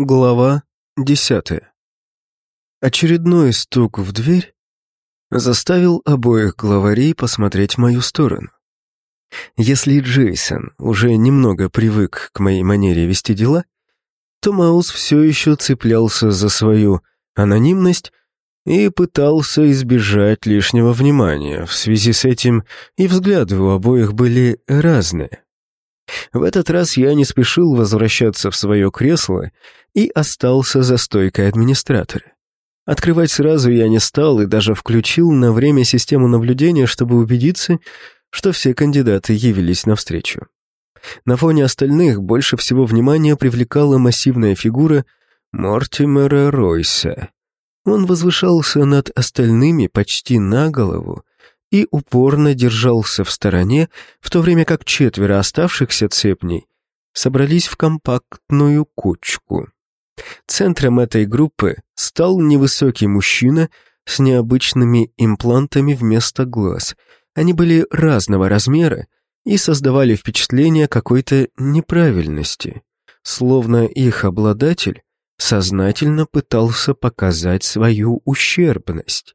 Глава десятая. Очередной стук в дверь заставил обоих главарей посмотреть в мою сторону. Если Джейсон уже немного привык к моей манере вести дела, то Маус все еще цеплялся за свою анонимность и пытался избежать лишнего внимания. В связи с этим и взгляды у обоих были разные. В этот раз я не спешил возвращаться в свое кресло и остался за стойкой администратора. Открывать сразу я не стал и даже включил на время систему наблюдения, чтобы убедиться, что все кандидаты явились навстречу. На фоне остальных больше всего внимания привлекала массивная фигура Мортимера Ройса. Он возвышался над остальными почти на голову и упорно держался в стороне, в то время как четверо оставшихся цепней собрались в компактную кучку. Центром этой группы стал невысокий мужчина с необычными имплантами вместо глаз. Они были разного размера и создавали впечатление какой-то неправильности, словно их обладатель сознательно пытался показать свою ущербность.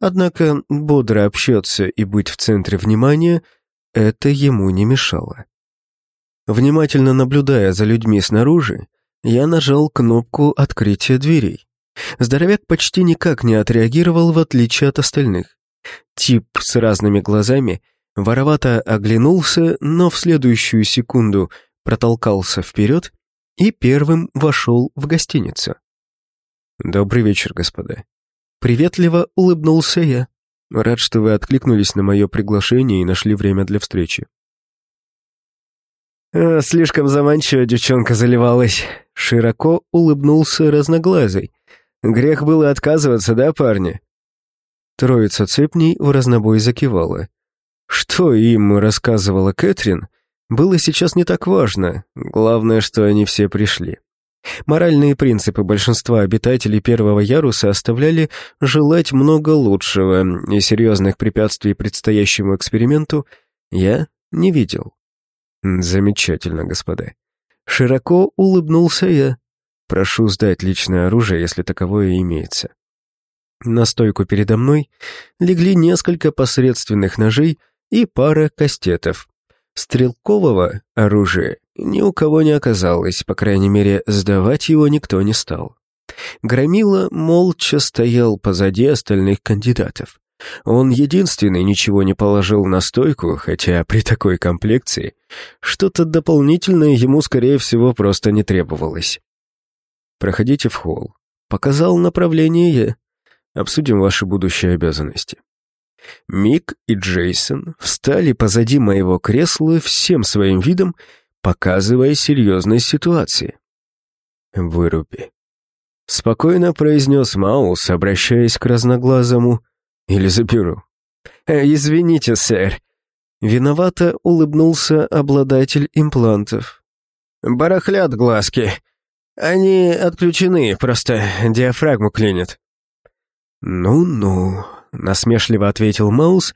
Однако бодро общаться и быть в центре внимания — это ему не мешало. Внимательно наблюдая за людьми снаружи, я нажал кнопку открытия дверей. Здоровяк почти никак не отреагировал, в отличие от остальных. Тип с разными глазами воровато оглянулся, но в следующую секунду протолкался вперед и первым вошел в гостиницу. «Добрый вечер, господа», Приветливо улыбнулся я. Рад, что вы откликнулись на мое приглашение и нашли время для встречи. «Э, «Слишком заманчиво девчонка заливалась», — широко улыбнулся разноглазый. «Грех было отказываться, да, парни?» Троица цепней в разнобой закивала. Что им рассказывала Кэтрин, было сейчас не так важно, главное, что они все пришли. Моральные принципы большинства обитателей первого яруса оставляли желать много лучшего, и серьезных препятствий предстоящему эксперименту я не видел. Замечательно, господа. Широко улыбнулся я. Прошу сдать личное оружие, если таковое имеется. На стойку передо мной легли несколько посредственных ножей и пара кастетов. Стрелкового оружия ни у кого не оказалось, по крайней мере, сдавать его никто не стал. Громила молча стоял позади остальных кандидатов. Он единственный ничего не положил на стойку, хотя при такой комплекции что-то дополнительное ему, скорее всего, просто не требовалось. «Проходите в холл. Показал направление. Обсудим ваши будущие обязанности». Мик и Джейсон встали позади моего кресла всем своим видом, показывая серьезность ситуации. «Выруби», — спокойно произнес Маус, обращаясь к разноглазому, «или заберу». «Э, «Извините, сэр», — виновато улыбнулся обладатель имплантов. «Барахлят глазки. Они отключены, просто диафрагму клинит». «Ну-ну», — насмешливо ответил Маус,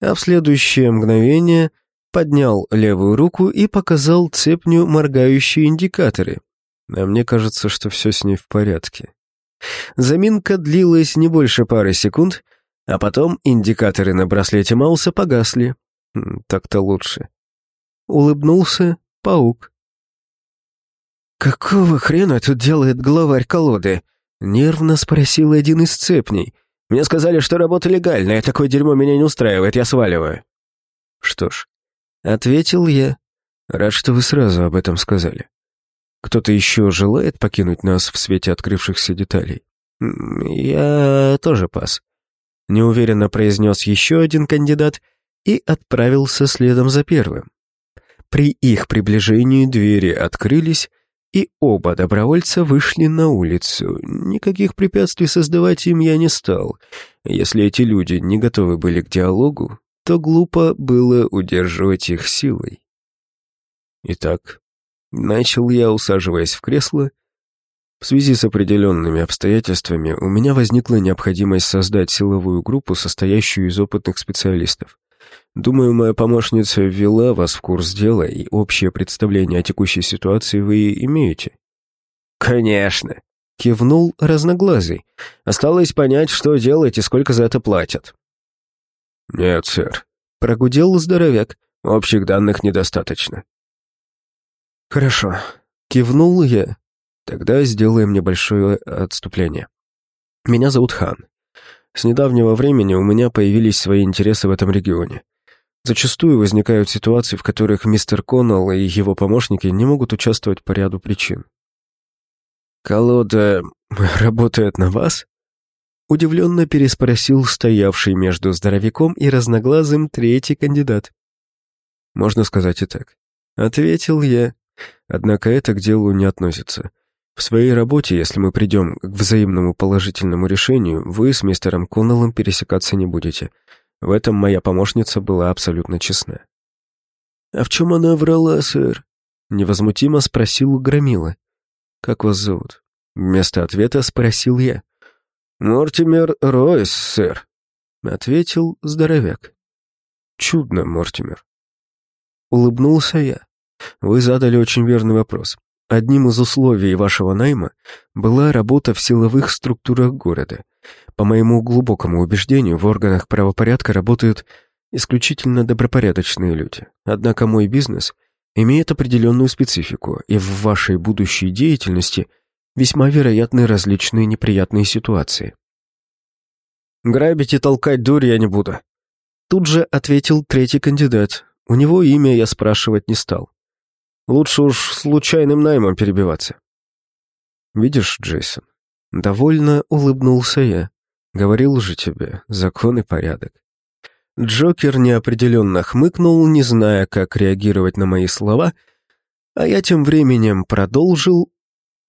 а в следующее мгновение поднял левую руку и показал цепню моргающие индикаторы. А мне кажется, что все с ней в порядке. Заминка длилась не больше пары секунд, а потом индикаторы на браслете Мауса погасли. Так-то лучше. Улыбнулся паук. «Какого хрена тут делает главарь колоды?» — нервно спросил один из цепней. «Мне сказали, что работа легальная, такое дерьмо меня не устраивает, я сваливаю». Что ж, Ответил я. Рад, что вы сразу об этом сказали. Кто-то еще желает покинуть нас в свете открывшихся деталей? Я тоже пас. Неуверенно произнес еще один кандидат и отправился следом за первым. При их приближении двери открылись, и оба добровольца вышли на улицу. Никаких препятствий создавать им я не стал. Если эти люди не готовы были к диалогу, то глупо было удерживать их силой. Итак, начал я, усаживаясь в кресло, в связи с определенными обстоятельствами у меня возникла необходимость создать силовую группу, состоящую из опытных специалистов. Думаю, моя помощница ввела вас в курс дела, и общее представление о текущей ситуации вы имеете. «Конечно», — кивнул разноглазый. «Осталось понять, что делать и сколько за это платят». «Нет, сэр», — прогудел здоровяк. «Общих данных недостаточно». «Хорошо», — кивнул я. «Тогда сделаем небольшое отступление. Меня зовут Хан. С недавнего времени у меня появились свои интересы в этом регионе. Зачастую возникают ситуации, в которых мистер Коннелл и его помощники не могут участвовать по ряду причин. «Колода работает на вас?» Удивленно переспросил стоявший между здоровяком и разноглазым третий кандидат. «Можно сказать и так», — ответил я. Однако это к делу не относится. В своей работе, если мы придем к взаимному положительному решению, вы с мистером Коннеллом пересекаться не будете. В этом моя помощница была абсолютно честна. «А в чем она врала, сэр?» — невозмутимо спросил Громила. «Как вас зовут?» Вместо ответа спросил я. «Мортимер Ройс, сэр», — ответил здоровяк. «Чудно, Мортимер». Улыбнулся я. Вы задали очень верный вопрос. Одним из условий вашего найма была работа в силовых структурах города. По моему глубокому убеждению, в органах правопорядка работают исключительно добропорядочные люди. Однако мой бизнес имеет определенную специфику, и в вашей будущей деятельности весьма вероятны различные неприятные ситуации. «Грабить и толкать дурь я не буду», — тут же ответил третий кандидат. У него имя я спрашивать не стал. Лучше уж случайным наймом перебиваться. Видишь, Джейсон, довольно улыбнулся я. Говорил же тебе, закон и порядок. Джокер неопределенно хмыкнул, не зная, как реагировать на мои слова, а я тем временем продолжил.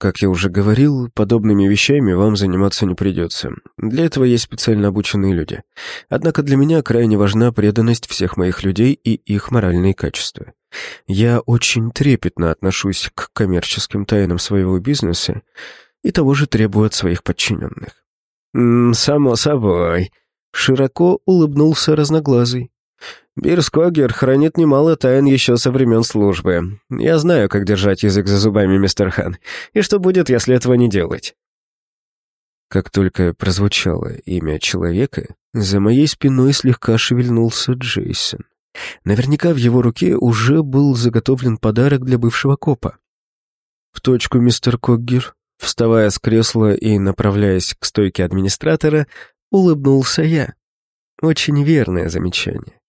Как я уже говорил, подобными вещами вам заниматься не придется. Для этого есть специально обученные люди. Однако для меня крайне важна преданность всех моих людей и их моральные качества. Я очень трепетно отношусь к коммерческим тайнам своего бизнеса и того же требую от своих подчиненных. «Само собой», — широко улыбнулся разноглазый. «Бирскогер хранит немало тайн еще со времен службы. Я знаю, как держать язык за зубами, мистер Хан, и что будет, если этого не делать». Как только прозвучало имя человека, за моей спиной слегка шевельнулся Джейсон. Наверняка в его руке уже был заготовлен подарок для бывшего копа. В точку, мистер Коггер, вставая с кресла и направляясь к стойке администратора, улыбнулся я. Очень верное замечание.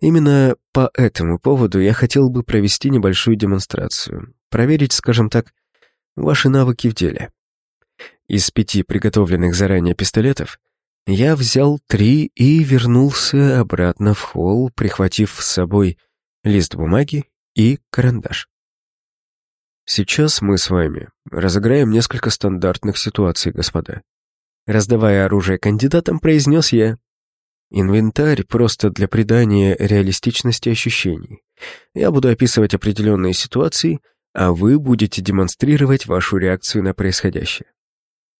Именно по этому поводу я хотел бы провести небольшую демонстрацию, проверить, скажем так, ваши навыки в деле. Из пяти приготовленных заранее пистолетов я взял три и вернулся обратно в холл, прихватив с собой лист бумаги и карандаш. Сейчас мы с вами разыграем несколько стандартных ситуаций, господа. Раздавая оружие кандидатам, произнес я. Инвентарь просто для придания реалистичности ощущений. Я буду описывать определенные ситуации, а вы будете демонстрировать вашу реакцию на происходящее.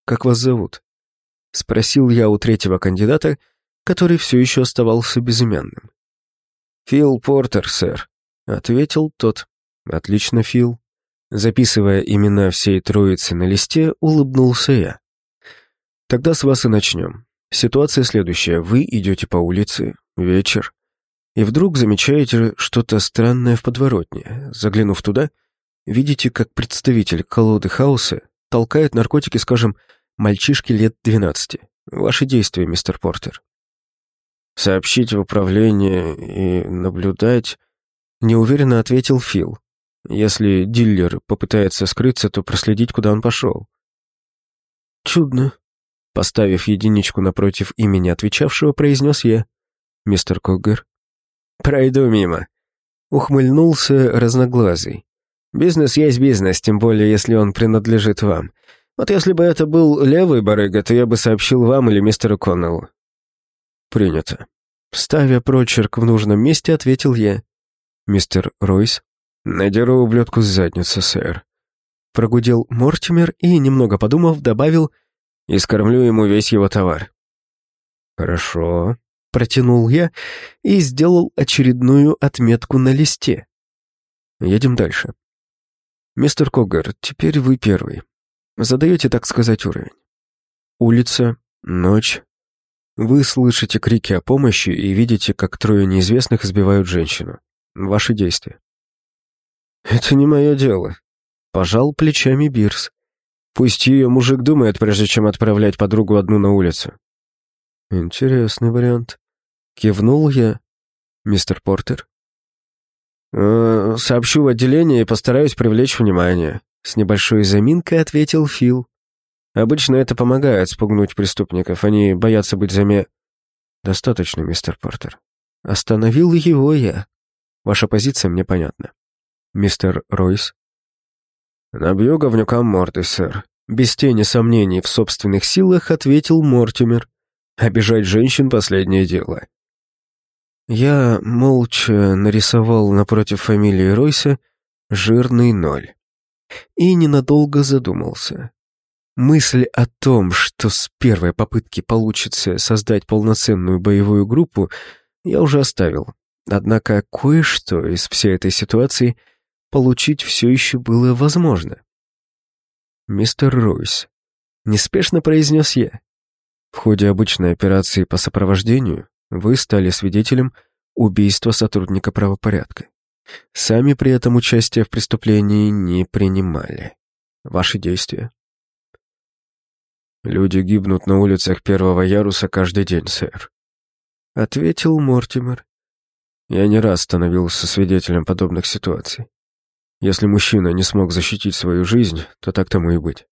Как вас зовут? — спросил я у третьего кандидата, который все еще оставался безымянным. «Фил Портер, сэр», — ответил тот. «Отлично, Фил». Записывая имена всей троицы на листе, улыбнулся я. «Тогда с вас и начнем. Ситуация следующая. Вы идете по улице, вечер, и вдруг замечаете что-то странное в подворотне. Заглянув туда, видите, как представитель колоды хаоса толкает наркотики, скажем, мальчишке лет двенадцати. Ваши действия, мистер Портер. Сообщить в управление и наблюдать, неуверенно ответил Фил. Если диллер попытается скрыться, то проследить, куда он пошел. Чудно. Поставив единичку напротив имени отвечавшего, произнес я. Мистер Коггер. Пройду мимо. Ухмыльнулся разноглазый. Бизнес есть бизнес, тем более, если он принадлежит вам. Вот если бы это был левый барыга, то я бы сообщил вам или мистеру Коннеллу». «Принято». Ставя прочерк в нужном месте, ответил я. «Мистер Ройс?» «Надеру ублюдку с задницы, сэр». Прогудел Мортимер и, немного подумав, добавил «И скормлю ему весь его товар». «Хорошо», — протянул я и сделал очередную отметку на листе. «Едем дальше». «Мистер Когар, теперь вы первый. Задаете, так сказать, уровень. Улица, ночь. Вы слышите крики о помощи и видите, как трое неизвестных избивают женщину. Ваши действия. Это не мое дело. Пожал плечами Бирс. Пусть ее мужик думает, прежде чем отправлять подругу одну на улицу. Интересный вариант. Кивнул я. Мистер Портер. «Э, «Сообщу в отделение и постараюсь привлечь внимание», — с небольшой заминкой ответил Фил. «Обычно это помогает спугнуть преступников, они боятся быть заме...» «Достаточно, мистер Портер». Остановил его я. Ваша позиция мне понятна. Мистер Ройс. «Набью говнюкам морды, сэр». Без тени сомнений в собственных силах ответил Мортимер. «Обижать женщин — последнее дело. Я молча нарисовал напротив фамилии Ройса жирный ноль. И ненадолго задумался. Мысль о том, что с первой попытки получится создать полноценную боевую группу, я уже оставил. Однако кое-что из всей этой ситуации получить все еще было возможно. «Мистер Ройс», — неспешно произнес я, — «в ходе обычной операции по сопровождению вы стали свидетелем убийства сотрудника правопорядка. Сами при этом участие в преступлении не принимали. Ваши действия? Люди гибнут на улицах первого яруса каждый день, сэр. Ответил Мортимер. Я не раз становился свидетелем подобных ситуаций. Если мужчина не смог защитить свою жизнь, то так тому и быть.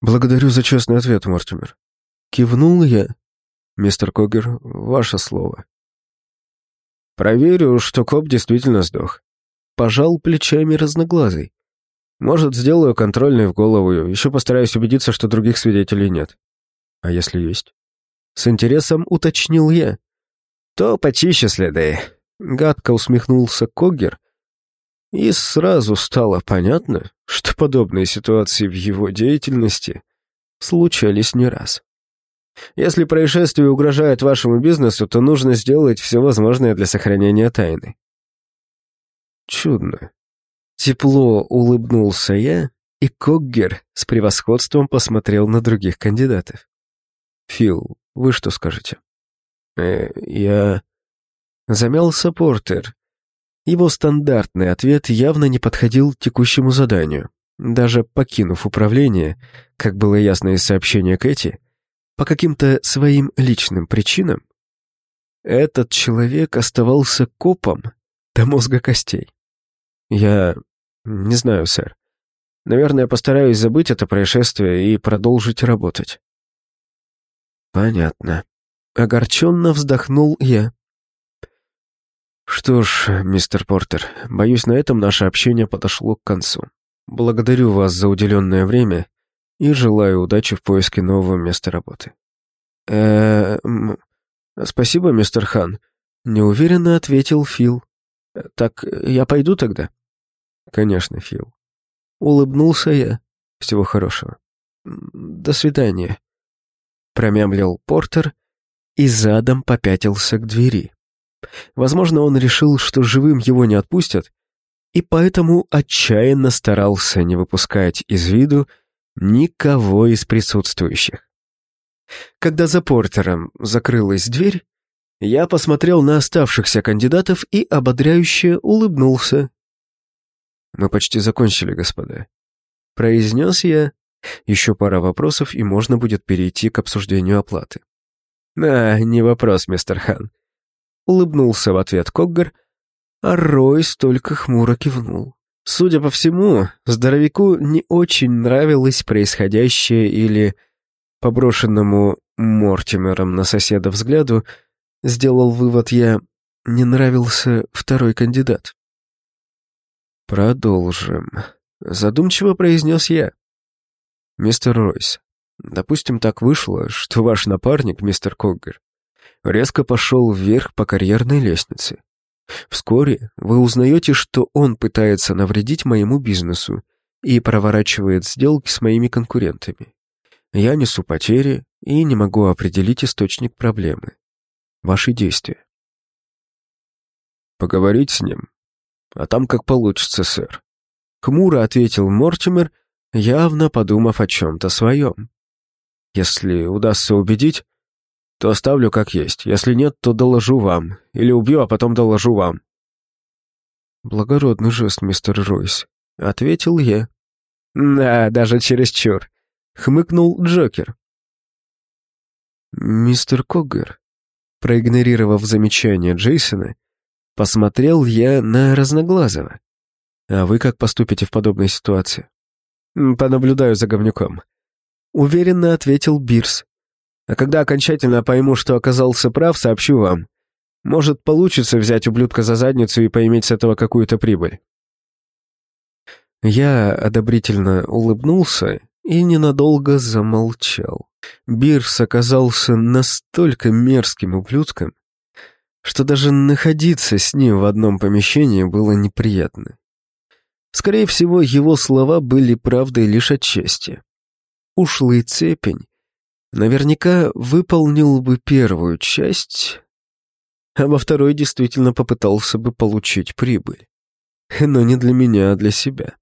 Благодарю за честный ответ, Мортимер. Кивнул я «Мистер Когер, ваше слово». «Проверю, что коп действительно сдох». Пожал плечами разноглазый. «Может, сделаю контрольный в голову, еще постараюсь убедиться, что других свидетелей нет». «А если есть?» С интересом уточнил я. «То почище следы». Гадко усмехнулся Когер, и сразу стало понятно, что подобные ситуации в его деятельности случались не раз. Если происшествие угрожает вашему бизнесу, то нужно сделать все возможное для сохранения тайны. Чудно. Тепло улыбнулся я, и Коггер с превосходством посмотрел на других кандидатов. «Фил, вы что скажете?» «Э, я...» Замялся Портер. Его стандартный ответ явно не подходил текущему заданию. Даже покинув управление, как было ясно из сообщения Кэти, по каким-то своим личным причинам, этот человек оставался копом до мозга костей. Я не знаю, сэр. Наверное, постараюсь забыть это происшествие и продолжить работать. Понятно. Огорченно вздохнул я. Что ж, мистер Портер, боюсь, на этом наше общение подошло к концу. Благодарю вас за уделенное время и желаю удачи в поиске нового места работы. э спасибо, мистер Хан», — неуверенно ответил Фил. «Так я пойду тогда?» «Конечно, Фил». Улыбнулся я. «Всего хорошего». «До свидания», — промямлил Портер и задом попятился к двери. Возможно, он решил, что живым его не отпустят, и поэтому отчаянно старался не выпускать из виду Никого из присутствующих. Когда за Портером закрылась дверь, я посмотрел на оставшихся кандидатов и ободряюще улыбнулся. «Мы почти закончили, господа», — произнес я. Еще пара вопросов, и можно будет перейти к обсуждению оплаты. «А, не вопрос, мистер Хан», — улыбнулся в ответ Коггар, а Ройс только хмуро кивнул. Судя по всему, здоровяку не очень нравилось происходящее или, поброшенному Мортимером на соседа взгляду, сделал вывод я, не нравился второй кандидат. «Продолжим», — задумчиво произнес я. «Мистер Ройс, допустим, так вышло, что ваш напарник, мистер Коггер, резко пошел вверх по карьерной лестнице. Вскоре вы узнаете, что он пытается навредить моему бизнесу и проворачивает сделки с моими конкурентами. Я несу потери и не могу определить источник проблемы. Ваши действия. Поговорить с ним? А там как получится, сэр. Хмуро ответил Мортимер явно подумав о чем-то своем. «Если удастся убедить, то оставлю как есть. Если нет, то доложу вам. Или убью, а потом доложу вам». «Благородный жест, мистер Ройс», — ответил я. «Да, даже чересчур», — хмыкнул Джокер. «Мистер Коггер», проигнорировав замечание Джейсона, посмотрел я на Разноглазого. «А вы как поступите в подобной ситуации?» «Понаблюдаю за говнюком», — уверенно ответил Бирс. «А когда окончательно пойму, что оказался прав, сообщу вам. Может, получится взять ублюдка за задницу и поиметь с этого какую-то прибыль». Я одобрительно улыбнулся и ненадолго замолчал. Бирс оказался настолько мерзким ублюдком, что даже находиться с ним в одном помещении было неприятно. Скорее всего, его слова были правдой лишь отчасти. Ушлый цепень наверняка выполнил бы первую часть, а во второй действительно попытался бы получить прибыль. Но не для меня, а для себя.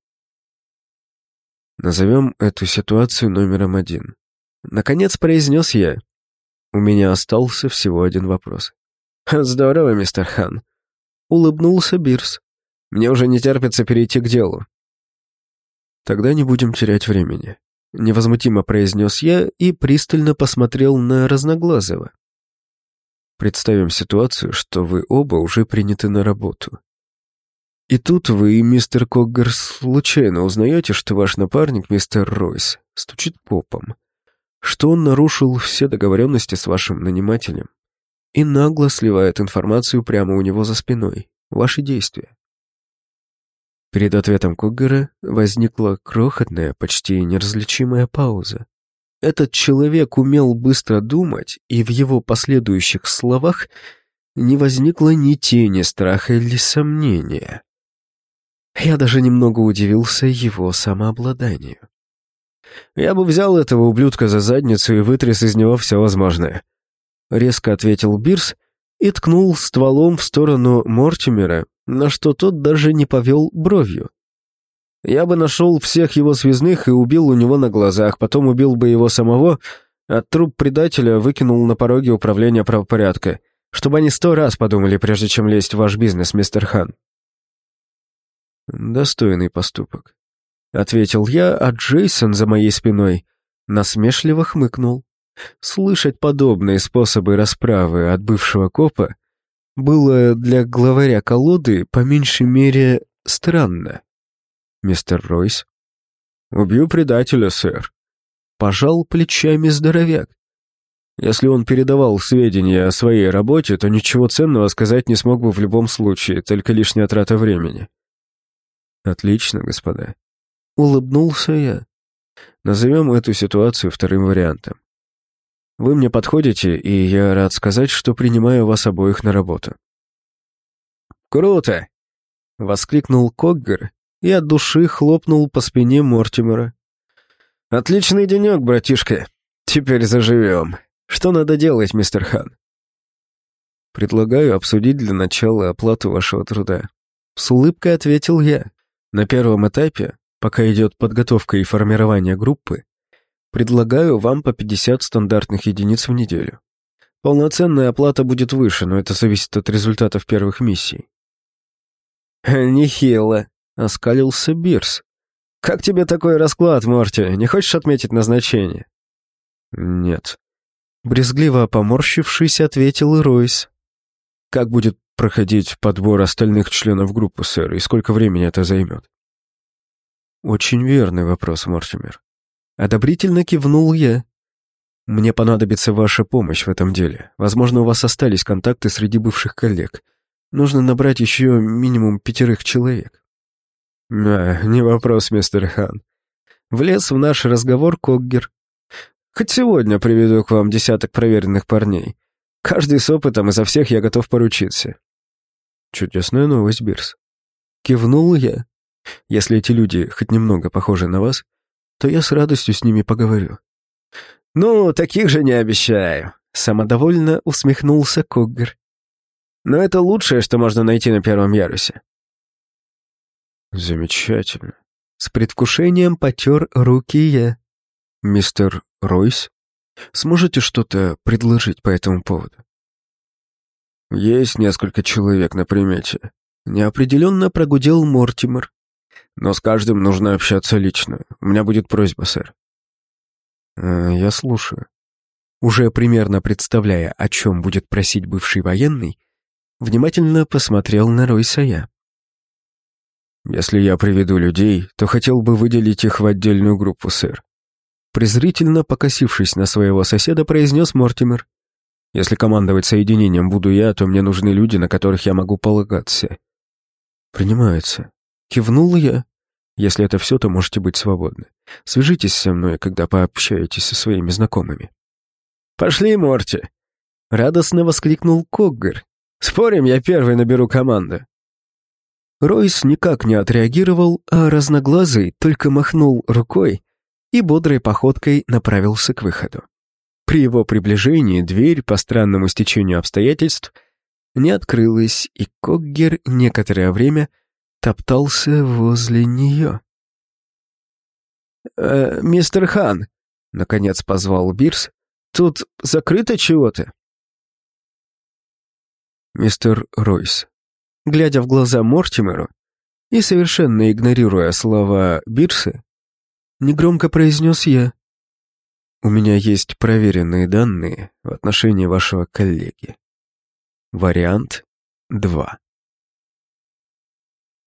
Назовем эту ситуацию номером один. Наконец произнес я. У меня остался всего один вопрос. «Здорово, мистер Хан», — улыбнулся Бирс. «Мне уже не терпится перейти к делу». «Тогда не будем терять времени», — невозмутимо произнес я и пристально посмотрел на Разноглазого. Представим ситуацию, что вы оба уже приняты на работу. И тут вы, мистер Коггер, случайно узнаете, что ваш напарник, мистер Ройс, стучит попом, что он нарушил все договоренности с вашим нанимателем и нагло сливает информацию прямо у него за спиной. Ваши действия. Перед ответом Коггера возникла крохотная, почти неразличимая пауза. Этот человек умел быстро думать, и в его последующих словах не возникло ни тени страха или сомнения. Я даже немного удивился его самообладанию. «Я бы взял этого ублюдка за задницу и вытряс из него все возможное», — резко ответил Бирс и ткнул стволом в сторону Мортимера, на что тот даже не повел бровью. Я бы нашел всех его связных и убил у него на глазах, потом убил бы его самого, а труп предателя выкинул на пороге управления правопорядка, чтобы они сто раз подумали, прежде чем лезть в ваш бизнес, мистер Хан. «Достойный поступок», — ответил я, а Джейсон за моей спиной насмешливо хмыкнул. Слышать подобные способы расправы от бывшего копа было для главаря колоды по меньшей мере странно мистер Ройс. «Убью предателя, сэр», — пожал плечами здоровяк. «Если он передавал сведения о своей работе, то ничего ценного сказать не смог бы в любом случае, только лишняя трата времени». «Отлично, господа», — улыбнулся я. «Назовем эту ситуацию вторым вариантом. Вы мне подходите, и я рад сказать, что принимаю вас обоих на работу». «Круто!» — воскликнул Коггер и от души хлопнул по спине Мортимера. «Отличный денек, братишка. Теперь заживем. Что надо делать, мистер Хан?» «Предлагаю обсудить для начала оплату вашего труда». С улыбкой ответил я. На первом этапе, пока идет подготовка и формирование группы, предлагаю вам по 50 стандартных единиц в неделю. Полноценная оплата будет выше, но это зависит от результатов первых миссий. «Нехило», Оскалился Бирс. «Как тебе такой расклад, Морти? Не хочешь отметить назначение?» «Нет». Брезгливо поморщившись, ответил Ройс. «Как будет проходить подбор остальных членов группы, сэр, и сколько времени это займет?» «Очень верный вопрос, Мортимер». Одобрительно кивнул я. «Мне понадобится ваша помощь в этом деле. Возможно, у вас остались контакты среди бывших коллег. Нужно набрать еще минимум пятерых человек». «А, не вопрос, мистер Хан». Влез в наш разговор Коггер. «Хоть сегодня приведу к вам десяток проверенных парней. Каждый с опытом, и за всех я готов поручиться». «Чудесная новость, Бирс». Кивнул я. «Если эти люди хоть немного похожи на вас, то я с радостью с ними поговорю». «Ну, таких же не обещаю», — самодовольно усмехнулся Коггер. «Но это лучшее, что можно найти на первом ярусе. Замечательно. С предвкушением потер руки я. «Мистер Ройс, сможете что-то предложить по этому поводу?» «Есть несколько человек на примете», — неопределенно прогудел Мортимер. «Но с каждым нужно общаться лично. У меня будет просьба, сэр». «Э, «Я слушаю». Уже примерно представляя, о чем будет просить бывший военный, внимательно посмотрел на Ройса я. «Если я приведу людей, то хотел бы выделить их в отдельную группу, сэр». Презрительно покосившись на своего соседа, произнес Мортимер. «Если командовать соединением буду я, то мне нужны люди, на которых я могу полагаться». «Принимается». Кивнул я. «Если это все, то можете быть свободны. Свяжитесь со мной, когда пообщаетесь со своими знакомыми». «Пошли, Морти!» Радостно воскликнул Коггер. «Спорим, я первый наберу команду». Ройс никак не отреагировал, а разноглазый только махнул рукой и бодрой походкой направился к выходу. При его приближении дверь, по странному стечению обстоятельств, не открылась, и Коггер некоторое время топтался возле нее. «Э, «Мистер Хан», — наконец позвал Бирс, Тут закрыто чего-то?» «Мистер Ройс», глядя в глаза Мортимеру и совершенно игнорируя слова Бирса, негромко произнес я. «У меня есть проверенные данные в отношении вашего коллеги. Вариант 2».